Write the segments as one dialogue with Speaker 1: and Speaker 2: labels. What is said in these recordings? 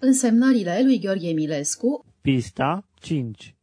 Speaker 1: Însemnările lui Gheorghe Milescu
Speaker 2: Pista 5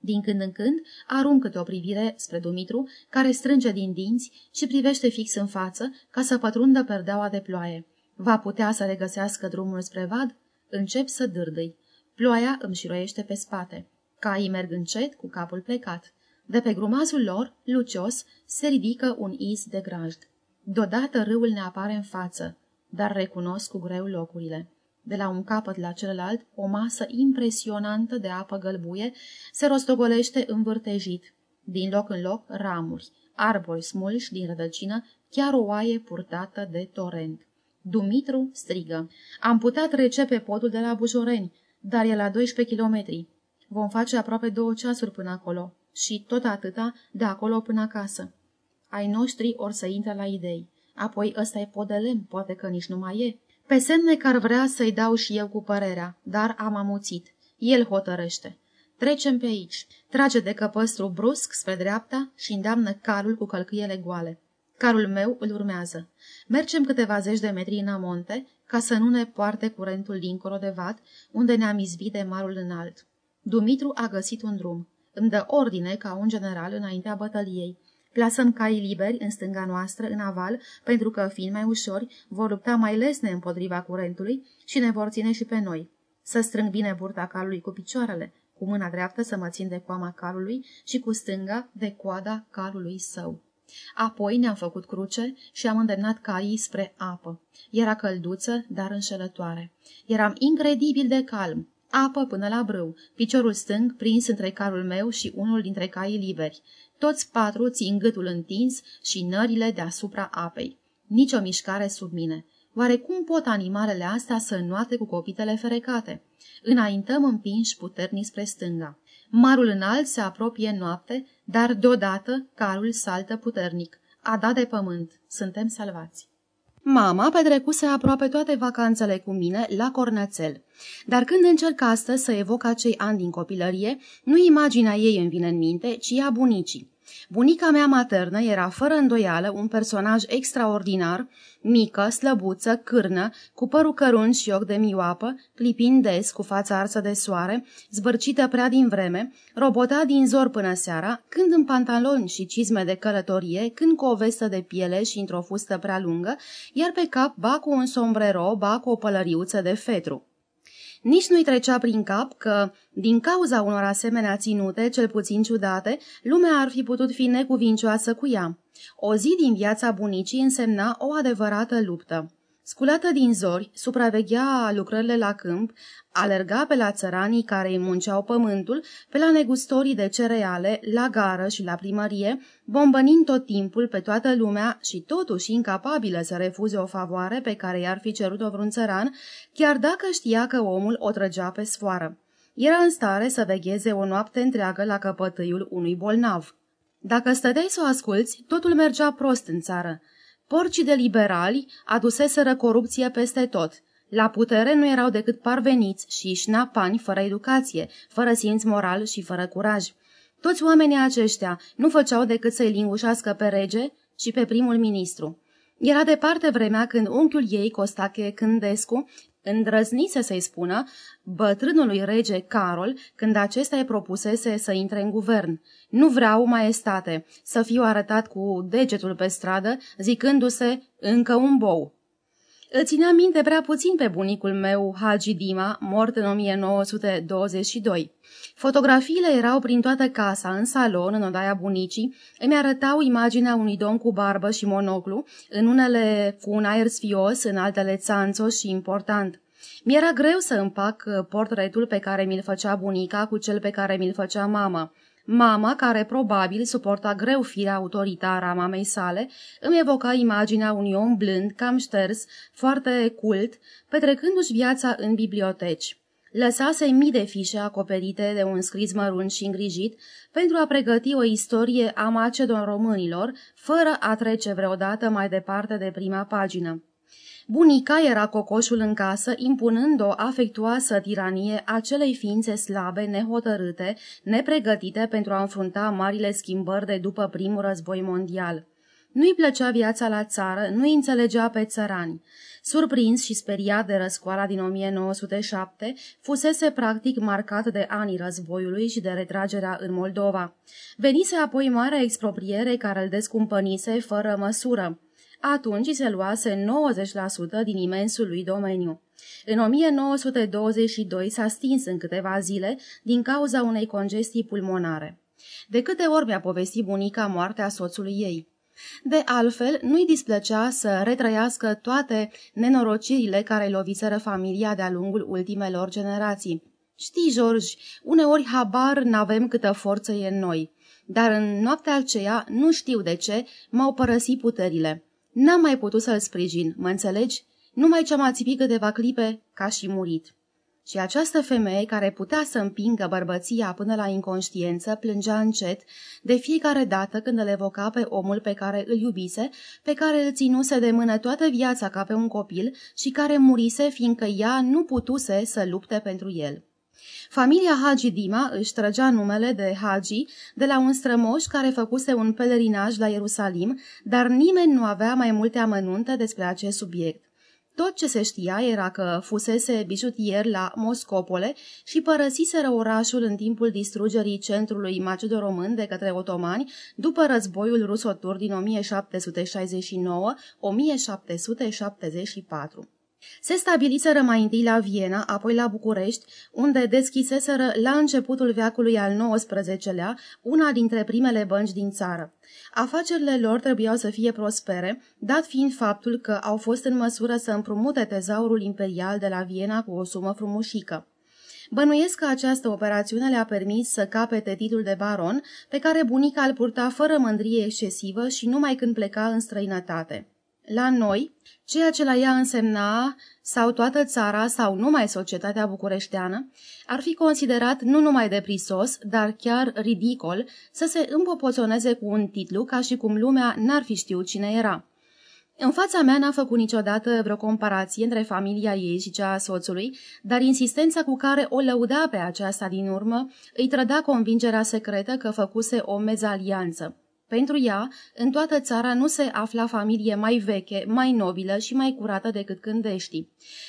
Speaker 1: Din când în când arunc câte o privire spre Dumitru, care strânge din dinți și privește fix în față ca să pătrundă perdeaua de ploaie. Va putea să regăsească drumul spre vad? Încep să dârdâi. Ploaia îmi șiroiește pe spate. Caii merg încet, cu capul plecat. De pe grumazul lor, lucios, se ridică un iz de grajd. Deodată râul ne apare în față, dar recunosc cu greu locurile. De la un capăt la celălalt, o masă impresionantă de apă gălbuie se rostogolește învârtejit. Din loc în loc, ramuri, arbori smulși din rădăcină, chiar o oaie purtată de torent. Dumitru strigă. Am putea trece pe podul de la Bujoreni, dar e la 12 kilometri. Vom face aproape două ceasuri până acolo și tot atâta de acolo până acasă. Ai noștri or să intre la idei. Apoi ăsta e pod de lemn, poate că nici nu mai e. Pe semne că ar vrea să-i dau și eu cu părerea, dar am amuțit. El hotărăște. Trecem pe aici. Trage de căpăstru brusc spre dreapta și îndeamnă calul cu călcâiele goale. Carul meu îl urmează. Mergem câteva zeci de metri în amonte, ca să nu ne poarte curentul dincolo de vat, unde ne-am izbit de marul înalt. Dumitru a găsit un drum. Îmi dă ordine ca un general înaintea bătăliei. Plasăm caii liberi în stânga noastră, în aval, pentru că, fiind mai ușori, vor lupta mai lesne împotriva curentului și ne vor ține și pe noi. Să strâng bine burta calului cu picioarele, cu mâna dreaptă să mă țin de coama calului și cu stânga de coada calului său. Apoi ne-am făcut cruce și am îndemnat caii spre apă. Era călduță, dar înșelătoare. Eram incredibil de calm. Apă până la brâu, piciorul stâng prins între carul meu și unul dintre caii liberi. Toți patru țin gâtul întins și nările deasupra apei. Nici o mișcare sub mine. Oare cum pot animalele astea să înoate cu copitele ferecate? Înaintăm împinși puternic spre stânga. Marul înalt se apropie noapte, dar deodată carul saltă puternic. A dat de pământ. Suntem salvați. Mama petrecuse aproape toate vacanțele cu mine la Cornățel. Dar când încerc astăzi să evoc acei ani din copilărie, nu imaginea ei îmi vine în minte, ci a bunicii. Bunica mea maternă era fără îndoială un personaj extraordinar, mică, slăbuță, cârnă, cu părul cărunt și ochi de mioapă, clipind des cu fața arsă de soare, zbărcită prea din vreme, robota din zor până seara, când în pantaloni și cizme de călătorie, când cu o vestă de piele și într-o fustă prea lungă, iar pe cap ba cu un sombrero, ba cu o pălăriuță de fetru. Nici nu-i trecea prin cap că, din cauza unor asemenea ținute, cel puțin ciudate, lumea ar fi putut fi necuvincioasă cu ea. O zi din viața bunicii însemna o adevărată luptă. Sculată din zori, supraveghea lucrările la câmp, alerga pe la țăranii care îi munceau pământul, pe la negustorii de cereale, la gară și la primărie, bombănind tot timpul pe toată lumea și totuși incapabilă să refuze o favoare pe care i-ar fi cerut-o vreun țăran, chiar dacă știa că omul o trăgea pe sfoară. Era în stare să vegheze o noapte întreagă la căpătâiul unui bolnav. Dacă stăteai să o asculți, totul mergea prost în țară. Porcii de liberali aduseseră corupție peste tot. La putere nu erau decât parveniți și șnapani fără educație, fără simț moral și fără curaj. Toți oamenii aceștia nu făceau decât să-i lingușească pe rege și pe primul ministru. Era departe vremea când unchiul ei, Costache Cândescu, îndrăznise să-i spună bătrânului rege Carol când acesta îi propusese să intre în guvern. Nu vreau, maestate, să fiu arătat cu degetul pe stradă, zicându-se încă un bou. Îl ținea minte prea puțin pe bunicul meu, Hagi Dima, mort în 1922. Fotografiile erau prin toată casa, în salon, în odaia bunicii, îmi arătau imaginea unui domn cu barbă și monoclu, în unele cu un aer sfios, în altele țanțos și important. Mi-era greu să împac portretul pe care mi-l făcea bunica cu cel pe care mi-l făcea mama. Mama, care probabil suporta greu firea autoritară a mamei sale, îmi evoca imaginea unui om blând, cam șters, foarte cult, petrecându-și viața în biblioteci. Lăsase mii de fișe acoperite de un scris mărunt și îngrijit pentru a pregăti o istorie a macedon românilor, fără a trece vreodată mai departe de prima pagină. Bunica era cocoșul în casă, impunând o afectuoasă tiranie acelei ființe slabe, nehotărâte, nepregătite pentru a înfrunta marile schimbări de după primul război mondial. Nu-i plăcea viața la țară, nu-i înțelegea pe țărani. Surprins și speriat de răscoala din 1907, fusese practic marcat de anii războiului și de retragerea în Moldova. Venise apoi marea expropriere care îl descumpănise fără măsură. Atunci se luase 90% din imensul lui domeniu. În 1922 s-a stins în câteva zile din cauza unei congestii pulmonare. De câte ori mi-a povestit bunica moartea soțului ei. De altfel, nu-i displăcea să retrăiască toate nenorocirile care loviseră familia de-a lungul ultimelor generații. Știi, George, uneori habar n-avem câtă forță e în noi, dar în noaptea aceea, nu știu de ce, m-au părăsit puterile. N-am mai putut să-l sprijin, mă înțelegi? Numai ce m-a țipit câteva clipe, ca și murit. Și această femeie care putea să împingă bărbăția până la inconștiență plângea încet de fiecare dată când îl evoca pe omul pe care îl iubise, pe care îl ținuse de mână toată viața ca pe un copil și care murise fiindcă ea nu putuse să lupte pentru el. Familia Hagi Dima își trăgea numele de Hagi de la un strămoș care făcuse un pelerinaj la Ierusalim, dar nimeni nu avea mai multe amănunte despre acest subiect. Tot ce se știa era că fusese bijutier la Moscopole și părăsiseră orașul în timpul distrugerii centrului macedo-român de către otomani după războiul rusotur din 1769-1774. Se stabiliseră mai întâi la Viena, apoi la București, unde deschiseseră la începutul veacului al XIX-lea una dintre primele bănci din țară. Afacerile lor trebuiau să fie prospere, dat fiind faptul că au fost în măsură să împrumute tezaurul imperial de la Viena cu o sumă frumușică. Bănuiesc că această operațiune le-a permis să capete titlul de baron, pe care bunica îl purta fără mândrie excesivă și numai când pleca în străinătate. La noi, ceea ce la ea însemna sau toată țara sau numai societatea bucureșteană, ar fi considerat nu numai de prisos, dar chiar ridicol să se împopoțoneze cu un titlu ca și cum lumea n-ar fi știut cine era. În fața mea n-a făcut niciodată vreo comparație între familia ei și cea a soțului, dar insistența cu care o lăuda pe aceasta din urmă îi trăda convingerea secretă că făcuse o mezalianță. Pentru ea, în toată țara nu se afla familie mai veche, mai nobilă și mai curată decât Cândești.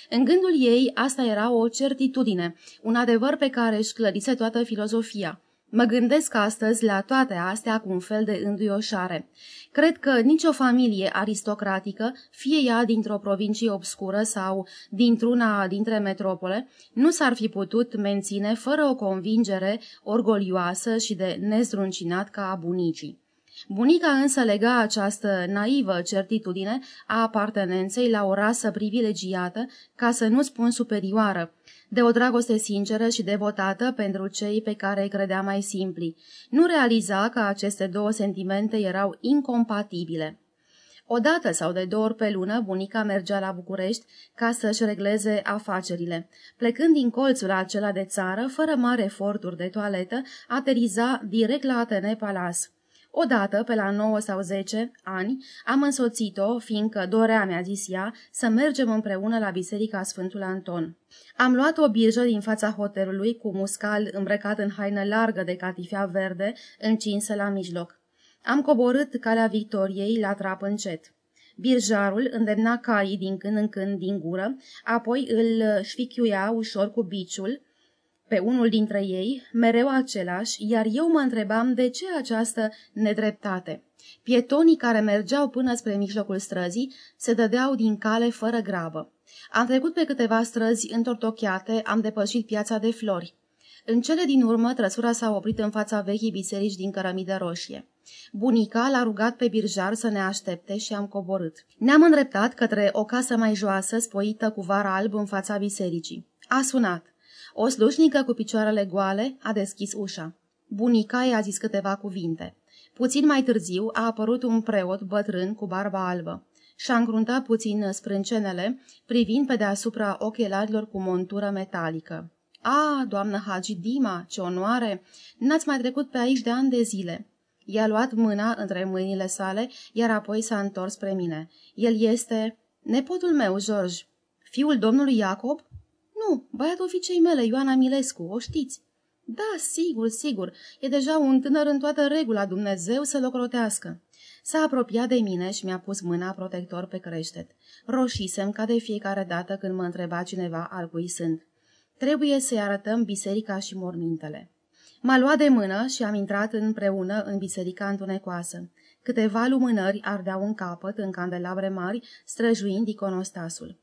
Speaker 1: În gândul ei, asta era o certitudine, un adevăr pe care își clădise toată filozofia. Mă gândesc astăzi la toate astea cu un fel de înduioșare. Cred că nicio familie aristocratică, fie ea dintr-o provincie obscură sau dintr-una dintre metropole, nu s-ar fi putut menține fără o convingere orgolioasă și de nezdruncinat ca a bunicii. Bunica însă lega această naivă certitudine a apartenenței la o rasă privilegiată, ca să nu spun superioară, de o dragoste sinceră și devotată pentru cei pe care îi credea mai simpli. Nu realiza că aceste două sentimente erau incompatibile. O dată sau de două ori pe lună, bunica mergea la București ca să-și regleze afacerile. Plecând din colțul acela de țară, fără mare eforturi de toaletă, ateriza direct la Atene Palace. Odată, pe la 9 sau 10 ani, am însoțit-o, fiindcă dorea, mi-a zis ea, să mergem împreună la biserica Sfântul Anton. Am luat o birjă din fața hotelului cu muscal îmbrăcat în haină largă de catifea verde, încinsă la mijloc. Am coborât calea Victoriei la trap încet. Birjarul îndemna caii din când în când din gură, apoi îl șfichiuia ușor cu biciul, pe unul dintre ei, mereu același, iar eu mă întrebam de ce această nedreptate. Pietonii care mergeau până spre mijlocul străzii se dădeau din cale fără grabă. Am trecut pe câteva străzi întortocheate, am depășit piața de flori. În cele din urmă, trăsura s-a oprit în fața vechii biserici din cărămidă roșie. Bunica l-a rugat pe birjar să ne aștepte și am coborât. Ne-am îndreptat către o casă mai joasă, spoită cu var alb în fața bisericii. A sunat. O slușnică cu picioarele goale a deschis ușa. Bunica i-a zis câteva cuvinte. Puțin mai târziu a apărut un preot bătrân cu barba albă. Și-a încruntat puțin sprâncenele, privind pe deasupra ochelarilor cu montură metalică. A, doamnă Hagi Dima, ce onoare! N-ați mai trecut pe aici de ani de zile!" I-a luat mâna între mâinile sale, iar apoi s-a întors spre mine. El este... Nepotul meu, George. Fiul domnului Iacob? Nu, băiatul fiicei mele, Ioana Milescu, o știți. Da, sigur, sigur, e deja un tânăr în toată regula, Dumnezeu să-l ocrotească. S-a apropiat de mine și mi-a pus mâna protector pe creștet. Roșisem ca de fiecare dată când mă întreba cineva al cui sunt. Trebuie să-i arătăm biserica și mormintele. M-a luat de mână și am intrat împreună în biserica întunecoasă. Câteva lumânări ardeau în capăt, în candelabre mari, străjuind iconostasul.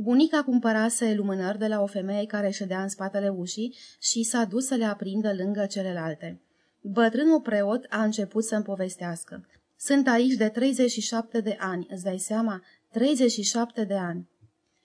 Speaker 1: Bunica cumpărase lumânări de la o femeie care ședea în spatele ușii și s-a dus să le aprindă lângă celelalte. Bătrânul preot a început să-mi povestească. Sunt aici de 37 de ani, îți dai seama? 37 de ani.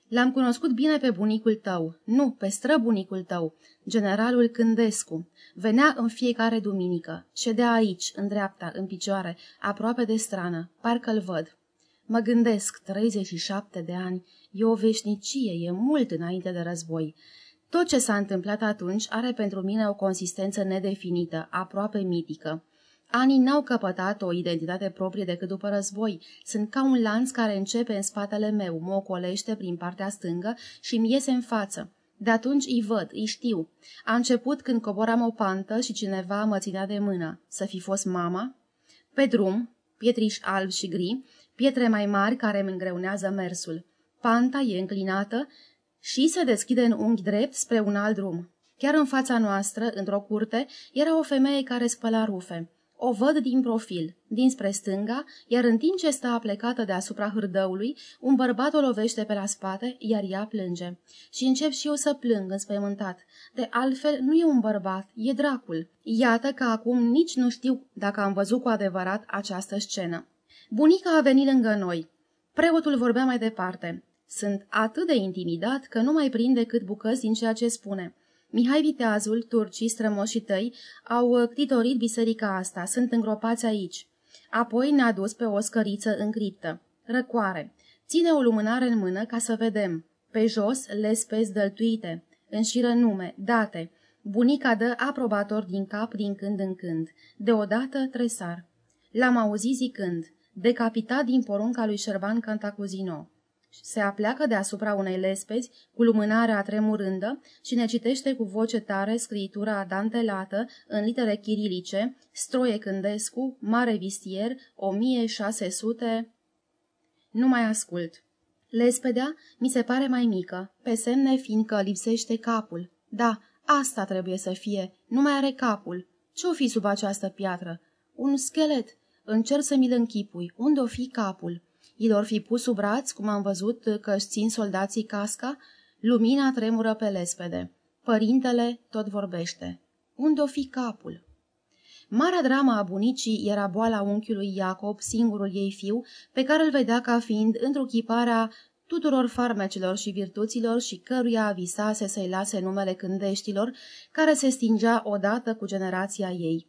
Speaker 1: L-am cunoscut bine pe bunicul tău, nu, pe străbunicul tău, generalul Cândescu. Venea în fiecare duminică, ședea aici, în dreapta, în picioare, aproape de strană, parcă-l văd. Mă gândesc, 37 de ani, e o veșnicie, e mult înainte de război. Tot ce s-a întâmplat atunci are pentru mine o consistență nedefinită, aproape mitică. Anii n-au căpătat o identitate proprie decât după război. Sunt ca un lanț care începe în spatele meu, mă ocolește prin partea stângă și mi iese în față. De atunci îi văd, îi știu. A început când coboram o pantă și cineva mă ținea de mână. Să fi fost mama? Pe drum, pietriș alb și gri, pietre mai mari care îmi îngreunează mersul. Panta e înclinată și se deschide în unghi drept spre un alt drum. Chiar în fața noastră, într-o curte, era o femeie care spăla rufe. O văd din profil, dinspre stânga, iar în timp ce stă aplecată deasupra hârdăului, un bărbat o lovește pe la spate, iar ea plânge. Și încep și eu să plâng înspăimântat. De altfel, nu e un bărbat, e dracul. Iată că acum nici nu știu dacă am văzut cu adevărat această scenă. Bunica a venit lângă noi. Preotul vorbea mai departe. Sunt atât de intimidat că nu mai prind decât bucăți din ceea ce spune. Mihai Viteazul, turcii, strămoșii tăi, au ctitorit biserica asta, sunt îngropați aici. Apoi ne-a dus pe o scăriță în criptă. Răcoare. Ține o lumânare în mână ca să vedem. Pe jos, lespezi dăltuite. Înșiră nume, date. Bunica dă aprobator din cap din când în când. Deodată tresar. L-am auzit zicând, decapitat din porunca lui Șerban Cantacuzino se apleacă deasupra unei lespezi cu lumânarea tremurândă și ne citește cu voce tare scriitura dantelată în litere chirilice, Stroie Cândescu, Mare Vistier, 1600... Nu mai ascult. Lespedea mi se pare mai mică, pe semne fiindcă lipsește capul. Da, asta trebuie să fie, nu mai are capul. Ce-o fi sub această piatră? Un schelet. Încerc să mi-l închipui. Unde o fi capul? I lor fi pus sub braț, cum am văzut că își țin soldații casca, lumina tremură pe lespede. Părintele tot vorbește. Unde o fi capul? Marea drama a bunicii era boala unchiului Iacob, singurul ei fiu, pe care îl vedea ca fiind întruchiparea tuturor farmecelor și virtuților și căruia visase să-i lase numele cândeștilor, care se stingea odată cu generația ei.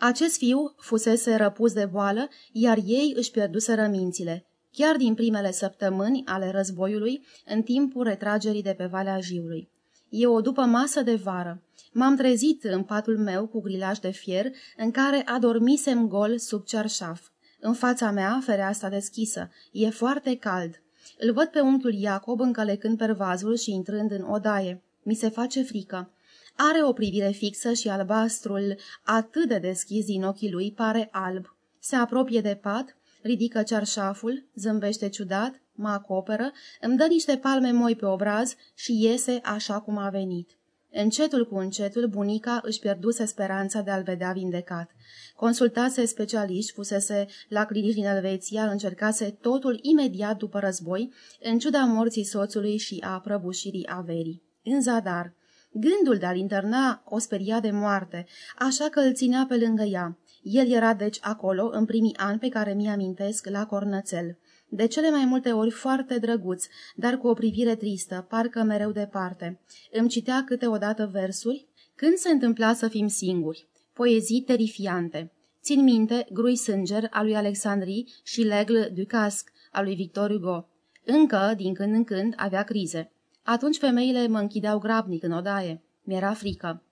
Speaker 1: Acest fiu fusese răpus de boală, iar ei își pierduseră mințile, chiar din primele săptămâni ale războiului, în timpul retragerii de pe Valea Jiului. E o după masă de vară. M-am trezit în patul meu cu grilaj de fier, în care adormisem gol sub cerșaf. În fața mea, fereastra deschisă. E foarte cald. Îl văd pe unchiul Iacob încălecând pervazul și intrând în odaie. Mi se face frică. Are o privire fixă și albastrul atât de deschis din ochii lui pare alb. Se apropie de pat, ridică cearșaful, zâmbește ciudat, mă acoperă, îmi dă niște palme moi pe obraz și iese așa cum a venit. Încetul cu încetul, bunica își pierduse speranța de a-l vedea vindecat. Consultase specialiști, fusese la clinici din Elveția, încercase totul imediat după război, în ciuda morții soțului și a prăbușirii averii. În zadar, Gândul de a-l interna o speria de moarte, așa că îl ținea pe lângă ea. El era deci acolo în primii ani pe care mi amintesc la cornățel. De cele mai multe ori foarte drăguț, dar cu o privire tristă, parcă mereu departe. Îmi citea câteodată versuri, când se întâmpla să fim singuri. Poezii terifiante. Țin minte Grui Sânger al lui Alexandrie și L'Aigle du Casque al lui Victor Hugo. Încă, din când în când, avea crize. Atunci femeile mă închideau grabnic în odaie. Mi-era frică.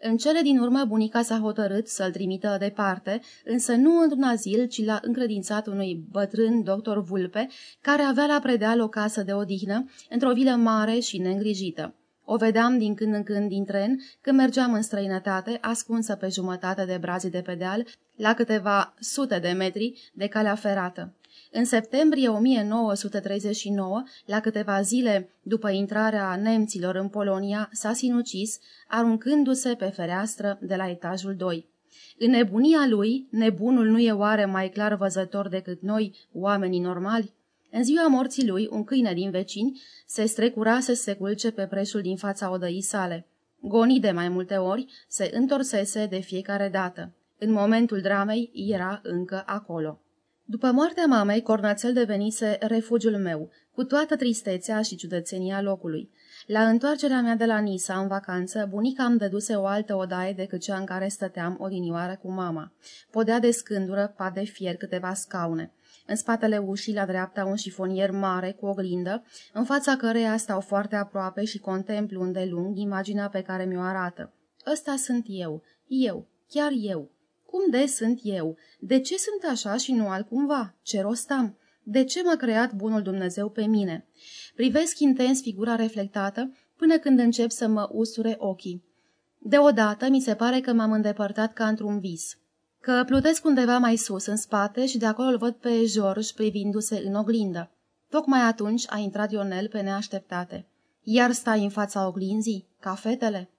Speaker 1: În cele din urmă, bunica s-a hotărât să-l trimită departe, însă nu într-un azil, ci l-a încredințat unui bătrân doctor Vulpe, care avea la predeal o casă de odihnă, într-o vilă mare și neîngrijită. O vedeam din când în când din tren, când mergeam în străinătate, ascunsă pe jumătate de brazii de pe deal, la câteva sute de metri de calea ferată. În septembrie 1939, la câteva zile după intrarea nemților în Polonia, s-a sinucis, aruncându-se pe fereastră de la etajul 2. În nebunia lui, nebunul nu e oare mai clar văzător decât noi, oamenii normali? În ziua morții lui, un câine din vecini se strecura să se culce pe preșul din fața odăii sale. Goni de mai multe ori, se întorsese de fiecare dată. În momentul dramei era încă acolo. După moartea mamei, Cornațel devenise refugiul meu, cu toată tristețea și ciudățenia locului. La întoarcerea mea de la Nisa, în vacanță, bunica îmi dăduse o altă odaie decât cea în care stăteam odinioară cu mama. Podea de scândură, pat de fier, câteva scaune. În spatele ușii, la dreapta, un șifonier mare cu oglindă, în fața căreia stau foarte aproape și contemplu îndelung imaginea pe care mi-o arată. Ăsta sunt eu, eu, chiar eu. Cum de sunt eu? De ce sunt așa și nu altcumva? Ce rost am? De ce m-a creat bunul Dumnezeu pe mine? Privesc intens figura reflectată până când încep să mă usure ochii. Deodată mi se pare că m-am îndepărtat ca într-un vis. Că plutesc undeva mai sus, în spate, și de acolo îl văd pe George privindu-se în oglindă. Tocmai atunci a intrat Ionel pe neașteptate. Iar stai în fața oglinzii, ca fetele?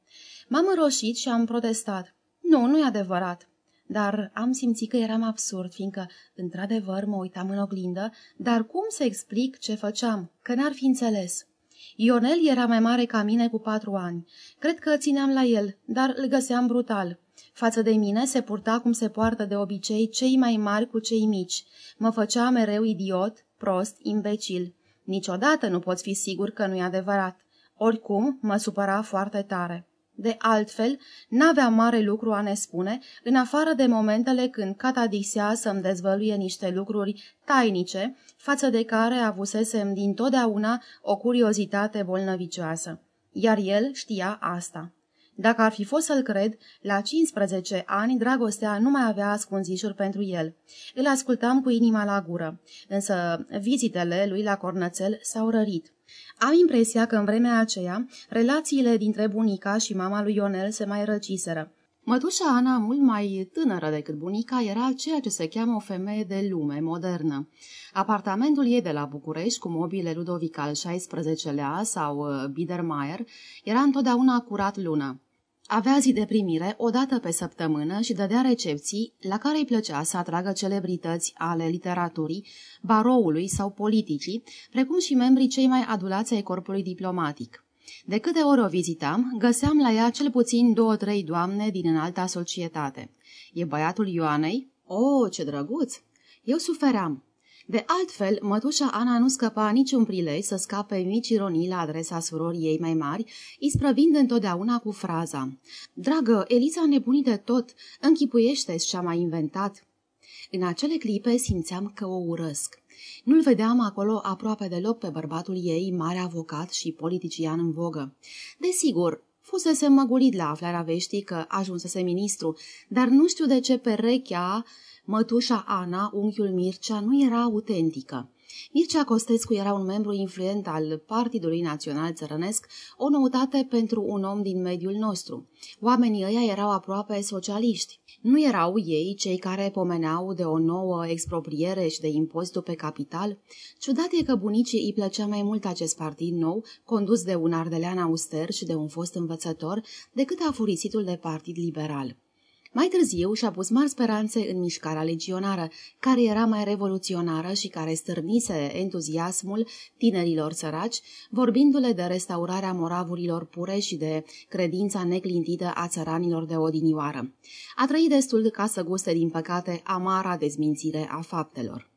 Speaker 1: M-am înroșit și am protestat. Nu, nu e adevărat dar am simțit că eram absurd, fiindcă, într-adevăr, mă uitam în oglindă, dar cum să explic ce făceam? Că n-ar fi înțeles. Ionel era mai mare ca mine cu patru ani. Cred că țineam la el, dar îl găseam brutal. Față de mine se purta cum se poartă de obicei cei mai mari cu cei mici. Mă făcea mereu idiot, prost, imbecil. Niciodată nu poți fi sigur că nu e adevărat. Oricum, mă supăra foarte tare. De altfel, n-avea mare lucru a ne spune, în afară de momentele când catadixea să-mi dezvăluie niște lucruri tainice, față de care avusesem din totdeauna o curiozitate bolnăvicioasă. Iar el știa asta. Dacă ar fi fost să-l cred, la 15 ani dragostea nu mai avea ascunzișuri pentru el. Îl ascultam cu inima la gură, însă vizitele lui la cornățel s-au rărit. Am impresia că în vremea aceea, relațiile dintre bunica și mama lui Ionel se mai răciseră. Mătușa Ana, mult mai tânără decât bunica, era ceea ce se cheamă o femeie de lume, modernă. Apartamentul ei de la București, cu mobile Ludovic al XVI-lea sau uh, Biedermeier, era întotdeauna curat lună. Avea zi de primire o dată pe săptămână și dădea recepții la care îi plăcea să atragă celebrități ale literaturii, baroului sau politicii, precum și membrii cei mai adulați ai corpului diplomatic. De câte ori o vizitam, găseam la ea cel puțin două-trei doamne din înalta societate. E băiatul Ioanei? O, oh, ce drăguț! Eu suferam. De altfel, mătușa Ana nu scăpa niciun prilej să scape mici ironii la adresa surorii ei mai mari, isprăvind întotdeauna cu fraza Dragă, Eliza a nebunit de tot, închipuiește-ți ce-a mai inventat." În acele clipe simțeam că o urăsc. Nu-l vedeam acolo aproape deloc pe bărbatul ei, mare avocat și politician în vogă. Desigur, fusese măgulit la aflarea veștii că ajunsese ministru, dar nu știu de ce perechea Mătușa Ana, unchiul Mircea, nu era autentică. Mircea Costescu era un membru influent al Partidului Național Țărănesc, o noutate pentru un om din mediul nostru. Oamenii ăia erau aproape socialiști. Nu erau ei cei care pomeneau de o nouă expropriere și de impozitul pe capital? Ciudat e că bunicii îi plăcea mai mult acest partid nou, condus de un ardelean auster și de un fost învățător, decât afurisitul de partid liberal. Mai târziu și-a pus mari speranțe în mișcarea legionară, care era mai revoluționară și care stârnise entuziasmul tinerilor săraci, vorbindu-le de restaurarea moravurilor pure și de credința neclintită a țăranilor de odinioară. A trăit destul ca să guste, din păcate, amara dezmințire a faptelor.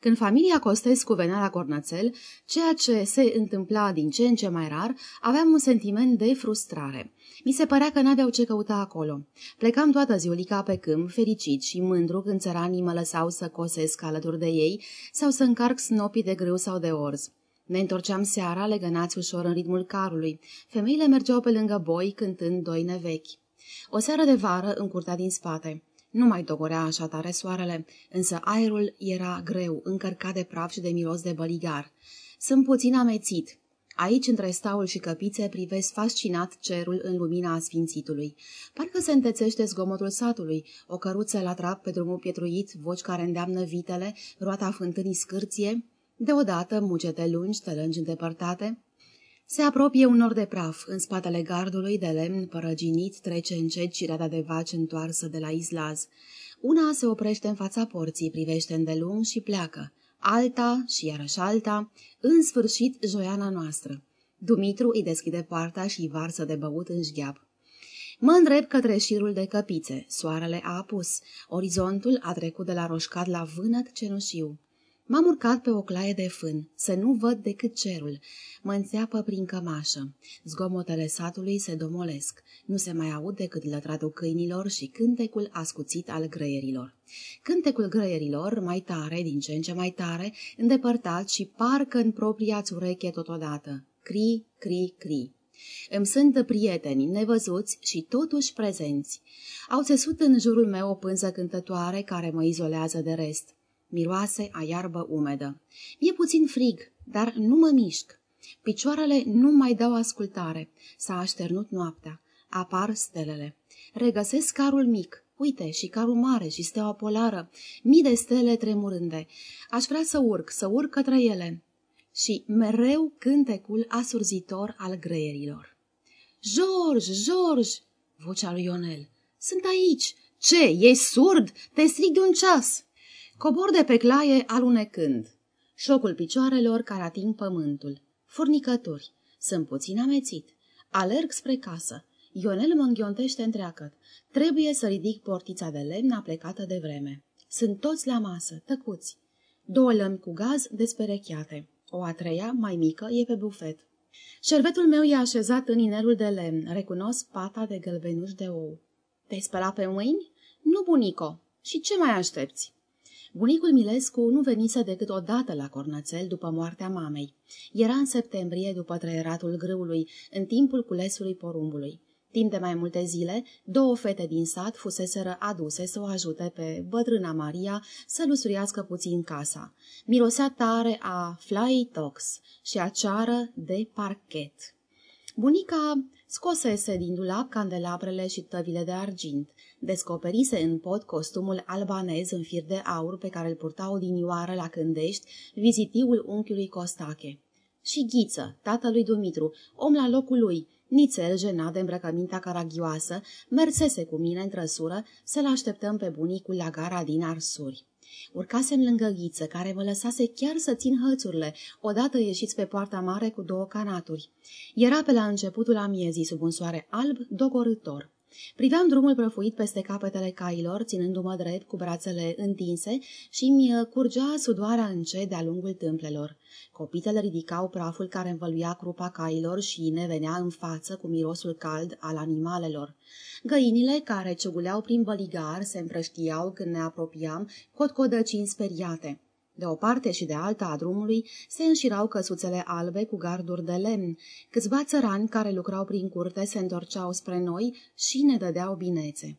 Speaker 1: Când familia Costescu venea la Cornățel, ceea ce se întâmpla din ce în ce mai rar, aveam un sentiment de frustrare. Mi se părea că n-aveau ce căuta acolo. Plecam toată ziulica pe câmp, fericit și mândru când țăranii mă lăsau să cosesc alături de ei sau să încarc snopii de grâu sau de orz. Ne întorceam seara, legănați ușor în ritmul carului. Femeile mergeau pe lângă boi, cântând doine vechi. O seară de vară, în curtea din spate. Nu mai dogorea așa tare soarele, însă aerul era greu, încărcat de praf și de miros de băligar. Sunt puțin amețit. Aici, între staul și căpițe, privesc fascinat cerul în lumina asfințitului. Parcă se întețește zgomotul satului, o căruță la trap pe drumul pietruit, voci care îndeamnă vitele, roata fântânii scârție, deodată mugete lungi, tălângi îndepărtate. Se apropie un nor de praf, în spatele gardului de lemn părăginit trece încet cireada de vaci întoarsă de la Islaz. Una se oprește în fața porții, privește îndelung și pleacă alta și iarăși alta, în sfârșit joiana noastră. Dumitru îi deschide poarta și varsă de băut în șgheab. Mă îndrept către șirul de căpițe. Soarele a apus. Orizontul a trecut de la roșcat la vânăt cenușiu. M-am urcat pe o claie de fân, să nu văd decât cerul. Mă înțeapă prin cămașă. Zgomotele satului se domolesc. Nu se mai aud decât lătratul câinilor și cântecul ascuțit al grăierilor. Cântecul grăierilor, mai tare, din ce în ce mai tare, îndepărtat și parcă în propria ureche totodată. Cri, cri, cri. Îmi sunt prieteni nevăzuți și totuși prezenți. Au țesut în jurul meu o pânză cântătoare care mă izolează de rest miroase a iarbă umedă. E puțin frig, dar nu mă mișc. Picioarele nu mai dau ascultare. S-a așternut noaptea. Apar stelele. Regăsesc carul mic. Uite, și carul mare și steaua polară. Mii de stele tremurânde. Aș vrea să urc, să urc către ele. Și mereu cântecul asurzitor al greierilor. George, George! Vocea lui Ionel. Sunt aici! Ce, e surd? Te strig de un ceas! Cobor de pe claie alunecând. Șocul picioarelor care ating pământul. Furnicături. Sunt puțin amețit. Alerg spre casă. Ionel mă înghiontește întreagăt. Trebuie să ridic portița de lemn aplecată de vreme. Sunt toți la masă, tăcuți. Două lămi cu gaz desperecheate. O a treia, mai mică, e pe bufet. Șervetul meu e așezat în inelul de lemn. Recunosc pata de gălbenuș de ou. Te-ai spălat pe mâini? Nu, bunico. Și ce mai aștepți? Bunicul Milescu nu venise decât o dată la Cornățel după moartea mamei. Era în septembrie după trăieratul grâului, în timpul culesului porumbului. Timp de mai multe zile, două fete din sat fuseseră aduse să o ajute pe bătrâna Maria să lusuriască puțin casa. Mirosea tare a fly tox și a ceară de parchet. Bunica scosese din dulap candelabrele și tăvile de argint. Descoperise în pod costumul albanez în fir de aur pe care îl purta odinioară la Cândești vizitiul unchiului Costache. Și Ghiță, tatălui Dumitru, om la locul lui, nițel jenat de îmbrăcămintea caragioasă, mersese cu mine în trăsură să-l așteptăm pe bunicul la gara din Arsuri. Urcasem lângă Ghiță, care mă lăsase chiar să țin hățurile, odată ieșiți pe poarta mare cu două canaturi. Era pe la începutul amiezii, sub un soare alb, dogorător. Priveam drumul prăfuit peste capetele cailor, ținându-mă drept cu brațele întinse și mi uh, curgea sudoarea încet de-a lungul tâmplelor. Copitele ridicau praful care învăluia crupa cailor și ne venea în față cu mirosul cald al animalelor. Găinile care ciuguleau prin băligar se împrăștiau când ne apropiam, cotcodăcini speriate. De o parte și de alta a drumului se înșirau căsuțele albe cu garduri de lemn. Câțiva țărani care lucrau prin curte se întorceau spre noi și ne dădeau binețe.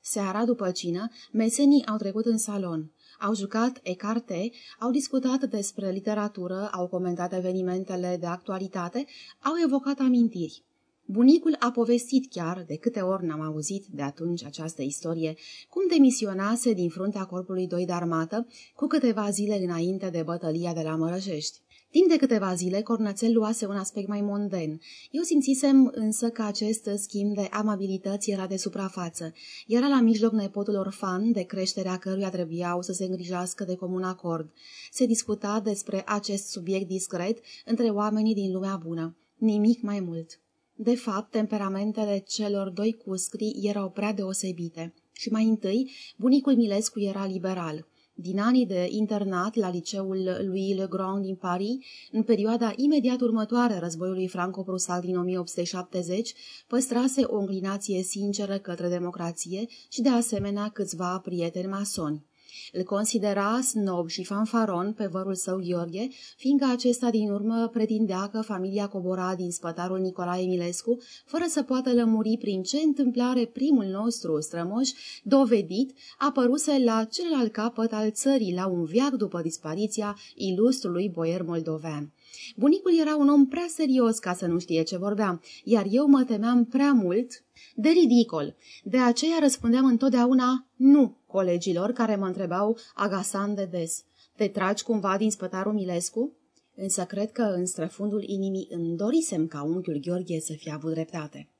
Speaker 1: Seara după cină, mesenii au trecut în salon. Au jucat ecarte, au discutat despre literatură, au comentat evenimentele de actualitate, au evocat amintiri. Bunicul a povestit chiar, de câte ori n-am auzit de atunci această istorie, cum demisionase din fruntea corpului 2 de armată cu câteva zile înainte de bătălia de la Mărășești. Timp de câteva zile, Cornățel luase un aspect mai monden. Eu simțisem însă că acest schimb de amabilități era de suprafață. Era la mijloc nepotul orfan, de creșterea căruia trebuiau să se îngrijească de comun acord. Se discuta despre acest subiect discret între oamenii din lumea bună. Nimic mai mult. De fapt, temperamentele celor doi cuscri erau prea deosebite. Și mai întâi, bunicul Milescu era liberal. Din anii de internat la liceul lui Le Grand din Paris, în perioada imediat următoare războiului franco-prusal din 1870, păstrase o înclinație sinceră către democrație și de asemenea câțiva prieteni masoni. Îl considera snob și fanfaron pe vărul său Gheorghe, fiindcă acesta din urmă pretindea că familia cobora din spătarul Nicolae Emilescu, fără să poată lămuri prin ce întâmplare primul nostru strămoș, dovedit, apăruse la celălalt capăt al țării la un viac după dispariția ilustrului boier moldovean. Bunicul era un om prea serios ca să nu știe ce vorbea, iar eu mă temeam prea mult de ridicol. De aceea răspundeam întotdeauna nu colegilor care mă întrebau agasan de des. Te tragi cumva din spătarul Milescu? Însă cred că în străfundul inimii îmi dorisem ca unchiul Gheorghe să fie avut dreptate.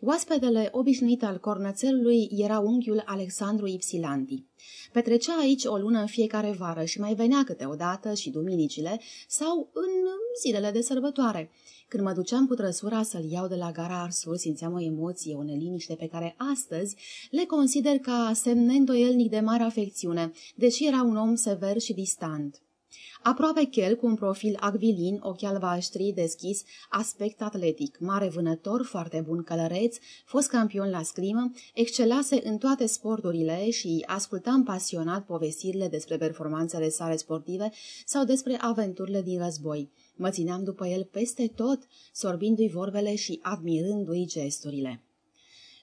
Speaker 1: Oaspetele obișnuit al cornățelului era unchiul Alexandru Ipsilanti. Petrecea aici o lună în fiecare vară și mai venea câteodată și duminicile sau în zilele de sărbătoare. Când mă duceam cu trăsura să-l iau de la gara Arsul, simțeam o emoție, o neliniște pe care astăzi le consider ca semn neîndoielnic de mare afecțiune, deși era un om sever și distant. Aproape chel, cu un profil acvilin, ochi albaștri, deschis, aspect atletic, mare vânător, foarte bun călăreț, fost campion la scrimă, excelase în toate sporturile și ascultam pasionat povestirile despre performanțele sale sportive sau despre aventurile din război. Mă țineam după el peste tot, sorbindu-i vorbele și admirându-i gesturile.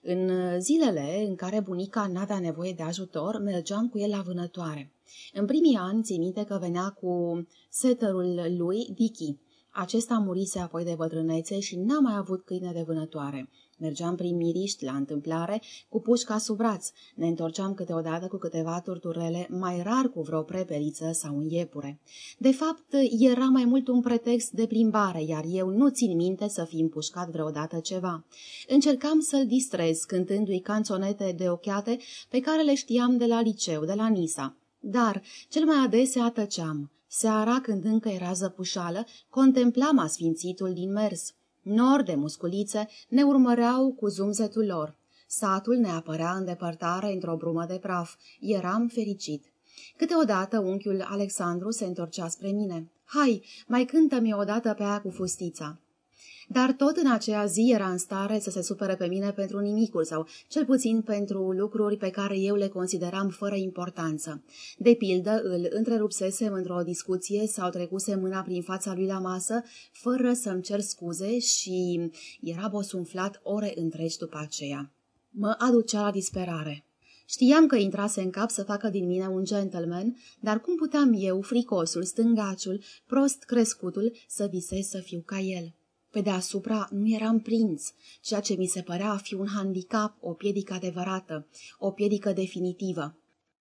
Speaker 1: În zilele în care bunica n-avea nevoie de ajutor, mergeam cu el la vânătoare. În primii ani, țin minte că venea cu setărul lui, Dicky. Acesta murise apoi de bătrânețe și n-a mai avut câine de vânătoare. Mergeam prin miriști la întâmplare, cu pușca sub braț. Ne întorceam câteodată cu câteva turturele, mai rar cu vreo prepeliță sau un iepure. De fapt, era mai mult un pretext de plimbare, iar eu nu țin minte să fi împușcat vreodată ceva. Încercam să-l distrez, cântându-i canțonete de ochiate pe care le știam de la liceu, de la Nisa. Dar cel mai adesea tăceam. Seara, când încă era zăpușală, contemplam asfințitul din mers. Nori de musculițe ne urmăreau cu zumzetul lor. Satul ne apărea în depărtare într-o brumă de praf. Eram fericit. Câteodată unchiul Alexandru se întorcea spre mine. Hai, mai cântă-mi odată pe aia cu fustița dar tot în aceea zi era în stare să se supere pe mine pentru nimicul sau cel puțin pentru lucruri pe care eu le consideram fără importanță. De pildă, îl întrerupsesem într-o discuție sau trecuse mâna prin fața lui la masă, fără să-mi cer scuze și era bosunflat ore întregi după aceea. Mă aducea la disperare. Știam că intrase în cap să facă din mine un gentleman, dar cum puteam eu, fricosul, stângaciul, prost crescutul, să visez să fiu ca el? Pe deasupra nu eram prinț, ceea ce mi se părea a fi un handicap, o piedică adevărată, o piedică definitivă.